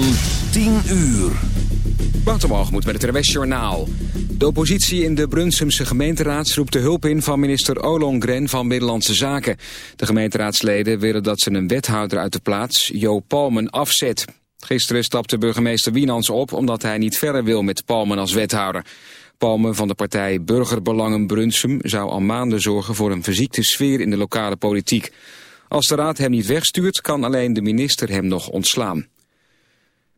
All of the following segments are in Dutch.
van 10 uur. moet met het RWS Journaal. De oppositie in de Brunsumse gemeenteraad roept de hulp in van minister Olongren van Middellandse Zaken. De gemeenteraadsleden willen dat ze een wethouder uit de plaats, Jo Palmen, afzet. Gisteren stapte burgemeester Wienans op omdat hij niet verder wil met Palmen als wethouder. Palmen van de partij Burgerbelangen Brunsum zou al maanden zorgen voor een verziekte sfeer in de lokale politiek. Als de raad hem niet wegstuurt, kan alleen de minister hem nog ontslaan.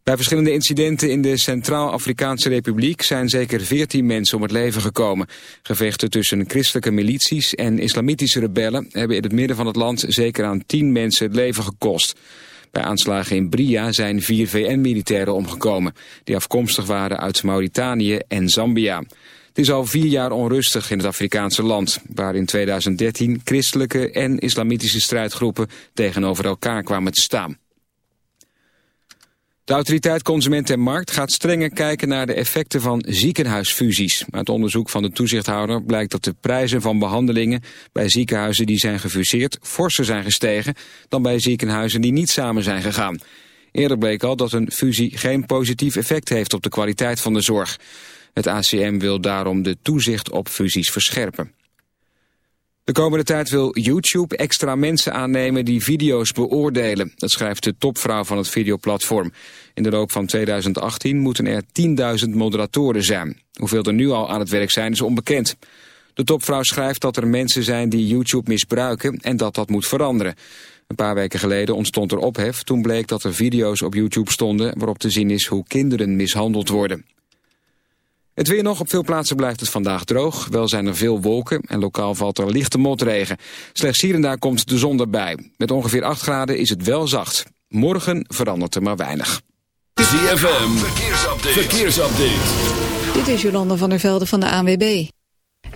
Bij verschillende incidenten in de Centraal-Afrikaanse Republiek zijn zeker 14 mensen om het leven gekomen. Gevechten tussen christelijke milities en islamitische rebellen hebben in het midden van het land zeker aan 10 mensen het leven gekost. Bij aanslagen in Bria zijn vier VN-militairen omgekomen, die afkomstig waren uit Mauritanië en Zambia. Het is al vier jaar onrustig in het Afrikaanse land, waar in 2013 christelijke en islamitische strijdgroepen tegenover elkaar kwamen te staan. De autoriteit Consument en Markt gaat strenger kijken naar de effecten van ziekenhuisfusies. Uit onderzoek van de toezichthouder blijkt dat de prijzen van behandelingen bij ziekenhuizen die zijn gefuseerd forser zijn gestegen dan bij ziekenhuizen die niet samen zijn gegaan. Eerder bleek al dat een fusie geen positief effect heeft op de kwaliteit van de zorg. Het ACM wil daarom de toezicht op fusies verscherpen. De komende tijd wil YouTube extra mensen aannemen die video's beoordelen. Dat schrijft de topvrouw van het videoplatform. In de loop van 2018 moeten er 10.000 moderatoren zijn. Hoeveel er nu al aan het werk zijn is onbekend. De topvrouw schrijft dat er mensen zijn die YouTube misbruiken en dat dat moet veranderen. Een paar weken geleden ontstond er ophef toen bleek dat er video's op YouTube stonden waarop te zien is hoe kinderen mishandeld worden. Het weer nog. Op veel plaatsen blijft het vandaag droog. Wel zijn er veel wolken en lokaal valt er lichte motregen. Slechts hier en daar komt de zon erbij. Met ongeveer 8 graden is het wel zacht. Morgen verandert er maar weinig. ZFM, verkeersupdate. verkeersupdate. Dit is Jolanda van der Velde van de ANWB.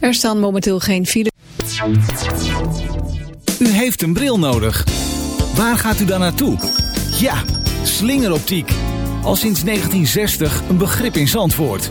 Er staan momenteel geen file. U heeft een bril nodig. Waar gaat u dan naartoe? Ja, slingeroptiek. Al sinds 1960 een begrip in Zandvoort.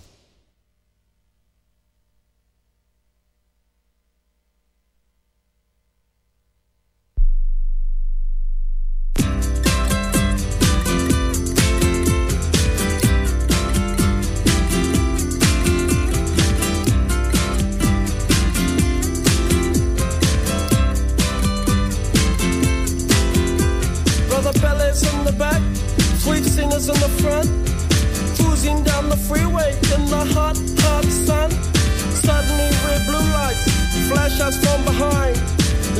Cruising down the freeway in the hot, hot sun. Suddenly red blue lights flash us from behind.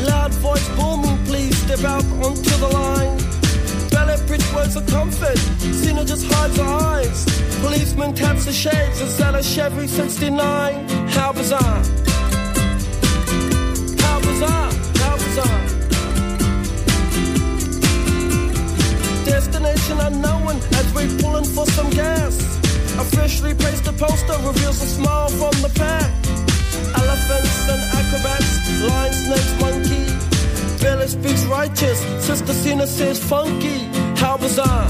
Loud voice booming, please step out onto the line. Ballet bridge words of comfort, Cena just hides her eyes. Policeman taps the shades, is that a Chevy 69? How bizarre! How bizarre! How bizarre! Destination unknown as we're pulling for some gas. Officially placed a poster reveals a smile from the pack. Elephants and acrobats, lion, snakes, monkey. Billy speaks righteous, Sister Cena says funky. How bizarre.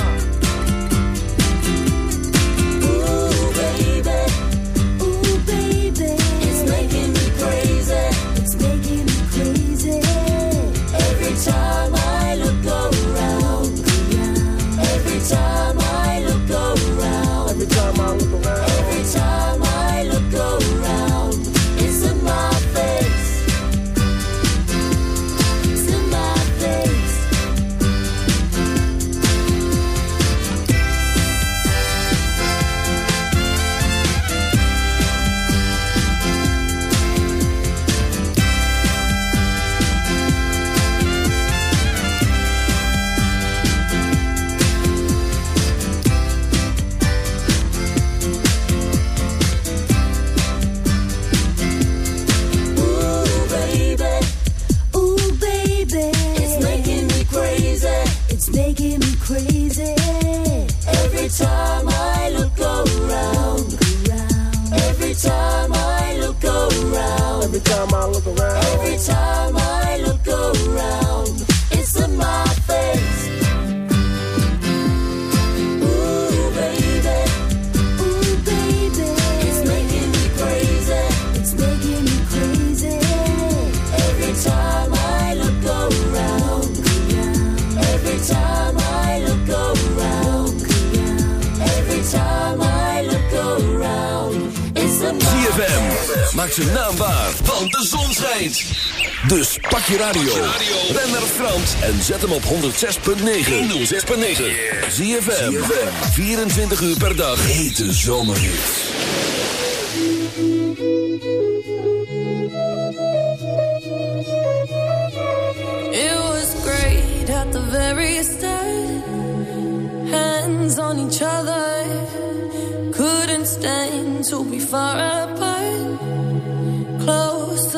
Time Maak zijn naam waar, want de zon schijnt. Dus pak je radio. Ben naar Frans en zet hem op 106.9. 106.9. ZFM. 24 uur per dag. Hete zomerhits. It was great at the very start. Hands on each other. Couldn't stand to be far apart.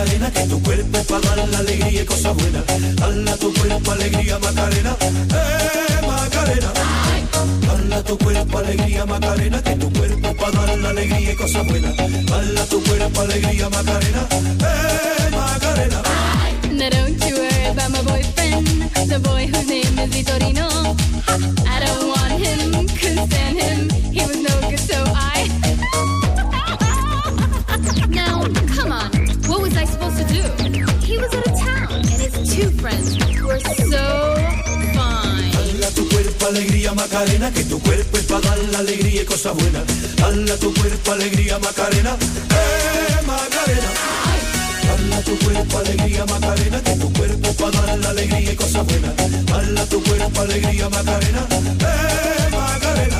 Macarena, que tu cuerpo para dar la alegría y cosas buenas. Dale a tu cuerpo alegría, Macarena. Eh, Macarena. Dale a tu cuerpo alegría, Macarena, que tu cuerpo para dar la alegría y cosas buenas. Dale a tu cuerpo alegría, Macarena. Eh, Macarena. Now don't you worry about my boyfriend, the boy whose name is Vitorino. I don't want him, couldn't stand him, he was no Macarena, que tu cuerpo es para dar la alegría y cosas buenas. Dale a tu cuerpo alegría, Macarena. Eh, Macarena. Dale a tu cuerpo alegría, Macarena, que tu cuerpo para dar la alegría y cosas buenas. Dale a tu cuerpo alegría, Macarena. Eh, Macarena.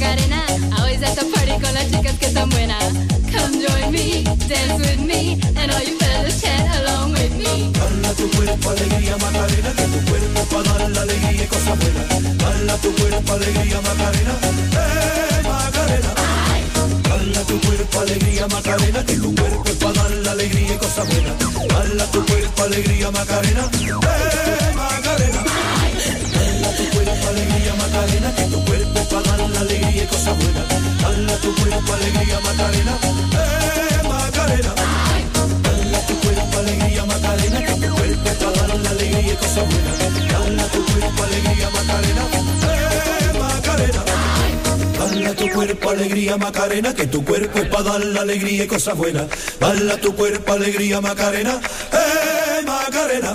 Macarena. Always at the party con las chicas que están buenas. Come join me, dance with me, and all you fellas chat along with me. Dale a tu cuerpo alegría, Macarena, que tu cuerpo para dar la alegría y cosas buenas. Dale a tu cuerpo alegría, Macarena. Eh, Macarena. Dale a tu cuerpo alegría, Macarena, que tu cuerpo es para dar la alegría y cosas buenas. Dale a tu cuerpo alegría, Macarena. Eh, Macarena. Cuerpo alegría, Macarena, que tu cuerpo para dar la alegría y cosas buenas. Dale tu cuerpo alegría, Macarena. Eh, Macarena. Dale tu cuerpo alegría, Macarena, que tu cuerpo para dar la alegría y cosas buenas. Dale tu cuerpo alegría, Macarena. Eh, Macarena. Dale a tu cuerpo alegría, Macarena, que tu cuerpo es para dar la alegría y cosas buenas. Dale a tu cuerpo alegría, Macarena. Eh, Macarena.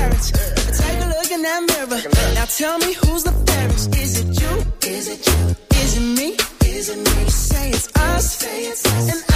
24 carats. Take a look in that mirror. Now tell me who's the fairest. Is it you? Is it you? Is it me? Is it me? Say it's us. Say it's us.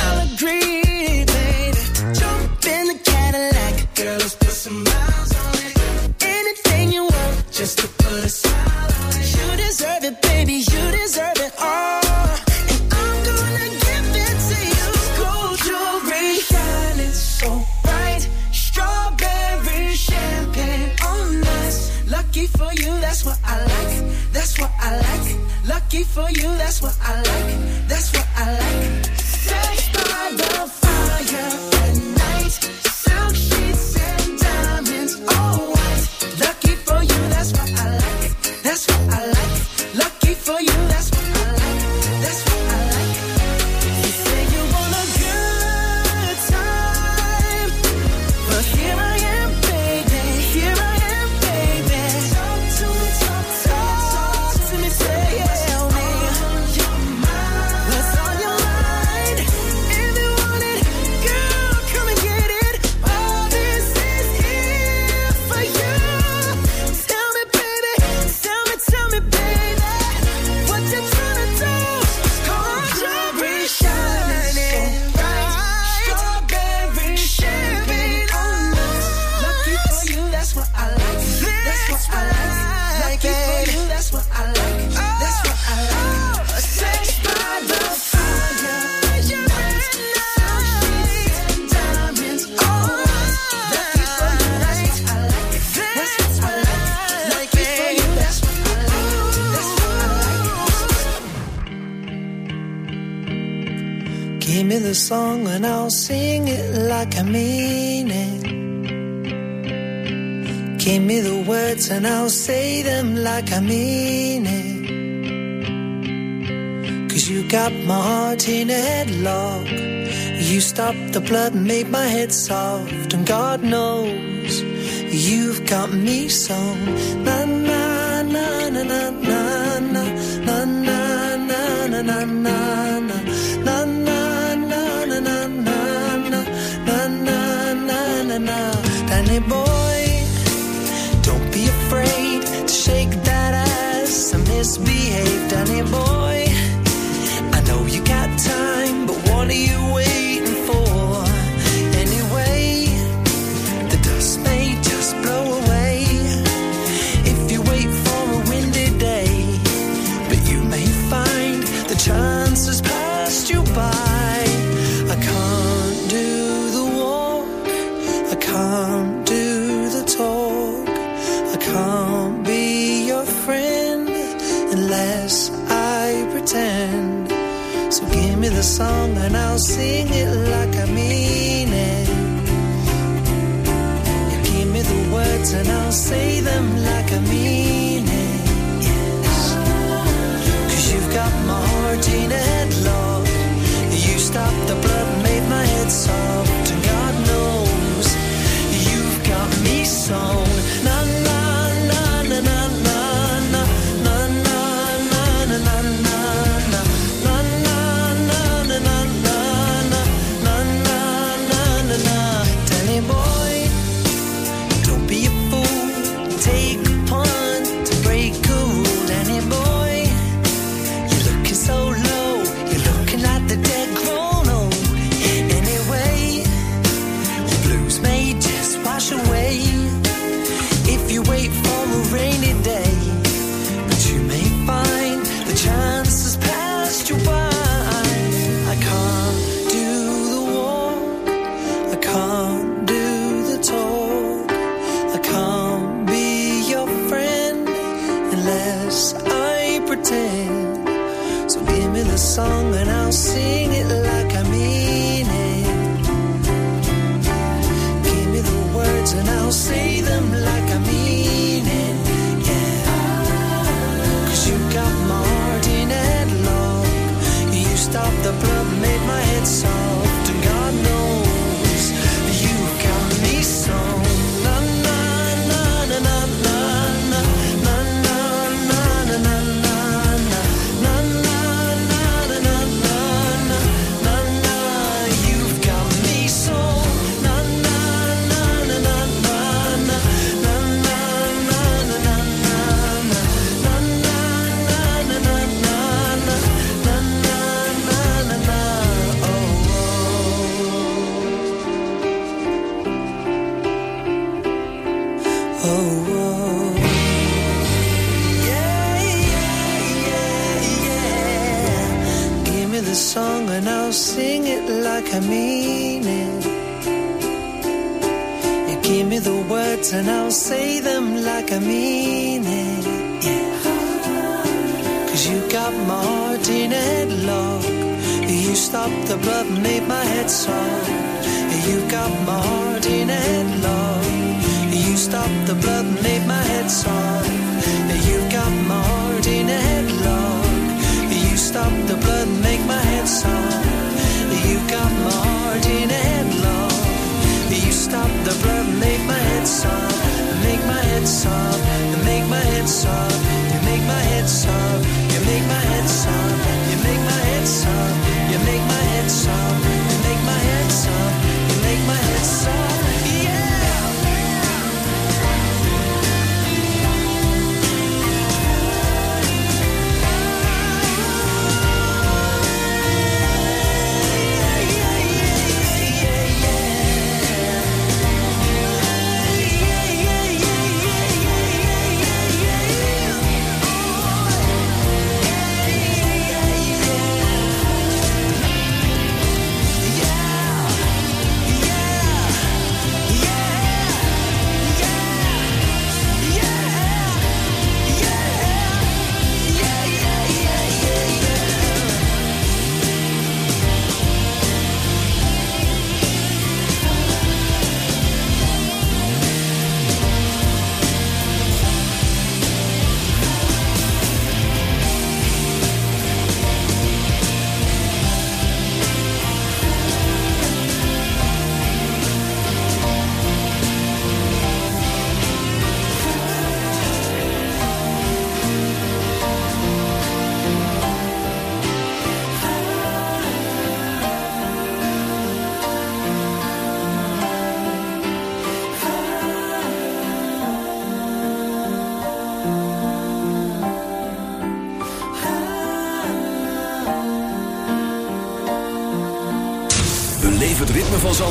like I mean it. Cause you got my heart in a headlock. You stopped the blood and made my head soft. And God knows you've got me so. Na na na na na. misbehaved anymore.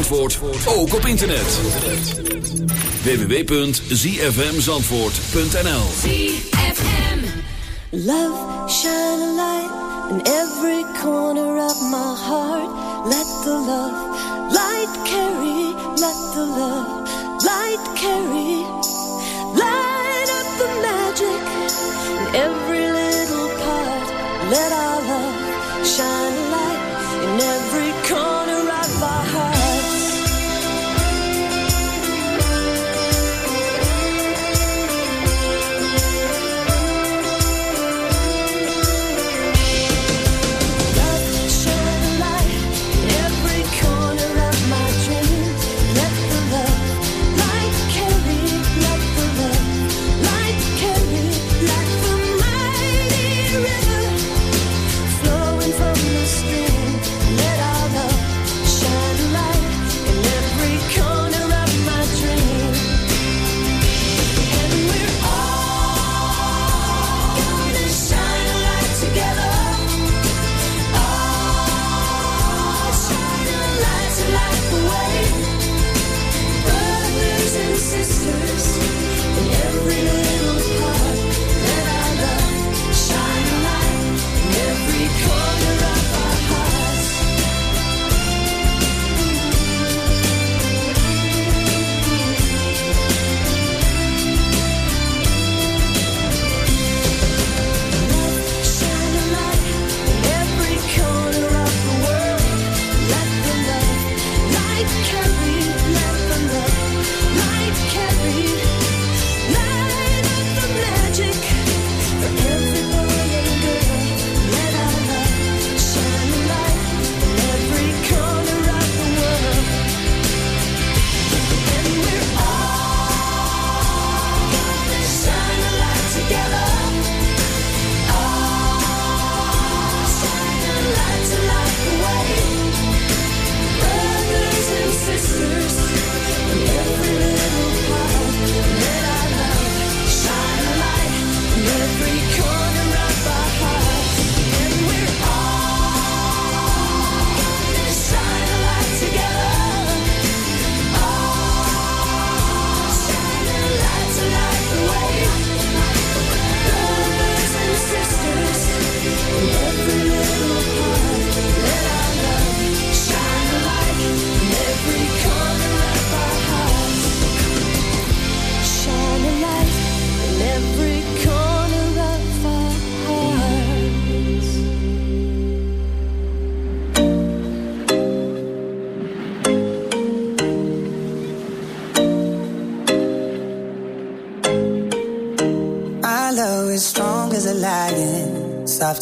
Zandvoort ook op internet. www.zfmzandvoort.nl ZFM Love, shine a light in every corner of my heart. Let the love, light carry, let the love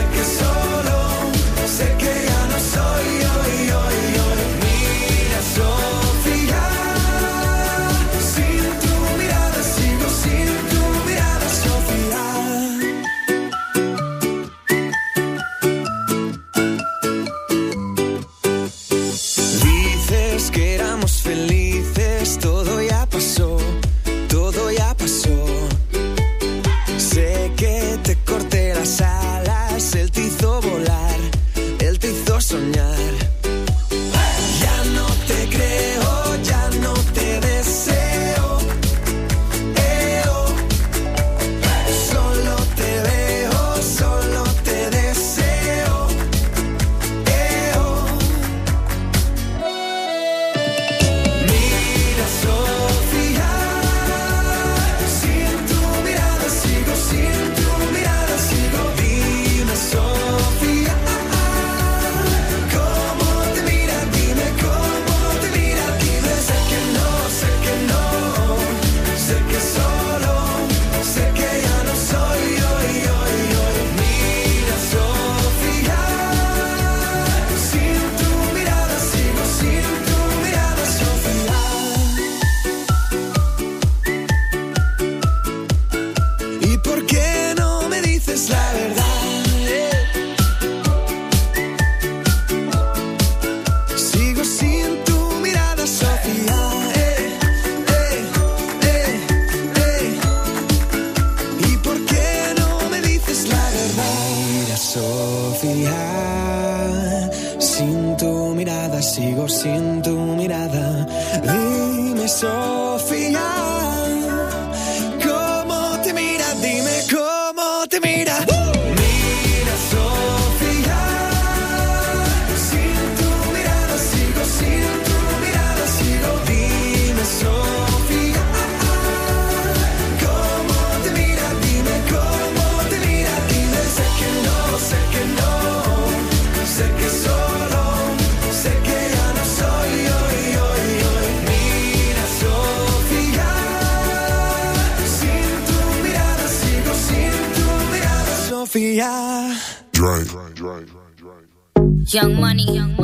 sé que solo, sé que see how yeah. Young money, young money.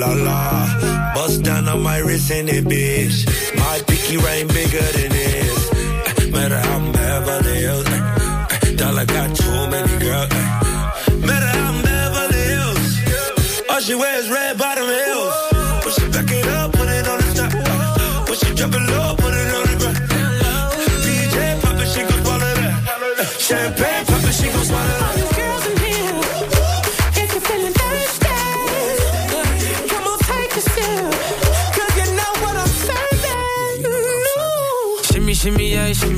la la. Bust down on my wrist and it, bitch. My picky rain bigger than this. Eh, matter how I'm Beverly Hills. Eh, eh. Dollar got too many girls. Matter how I'm Beverly Hills. All she wears red bottom heels. Push it back it up, put it on the top. Push it drop it low, put it on the ground. DJ pop it, she gon' swallow that. Champagne.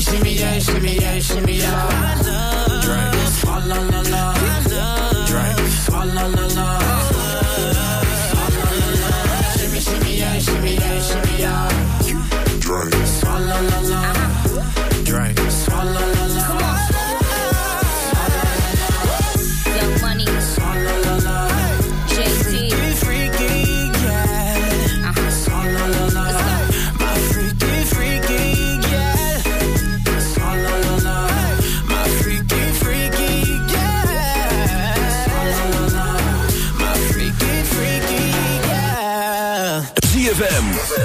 Shimmy, shimmy, yeah, shimmy, yeah, shimmy, yeah. Drink. Swalla la la. Drink. Swalla la la. La la. Shimmy, shimmy, yeah, shimmy, yeah, shimmy, yeah. Drink. Swalla la la. Drink. Swalla la la. Young